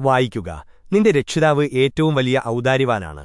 വായിക്കുക. നിന്റെ രക്ഷിതാവ് ഏറ്റവും വലിയ ഔദാര്യവാനാണ്.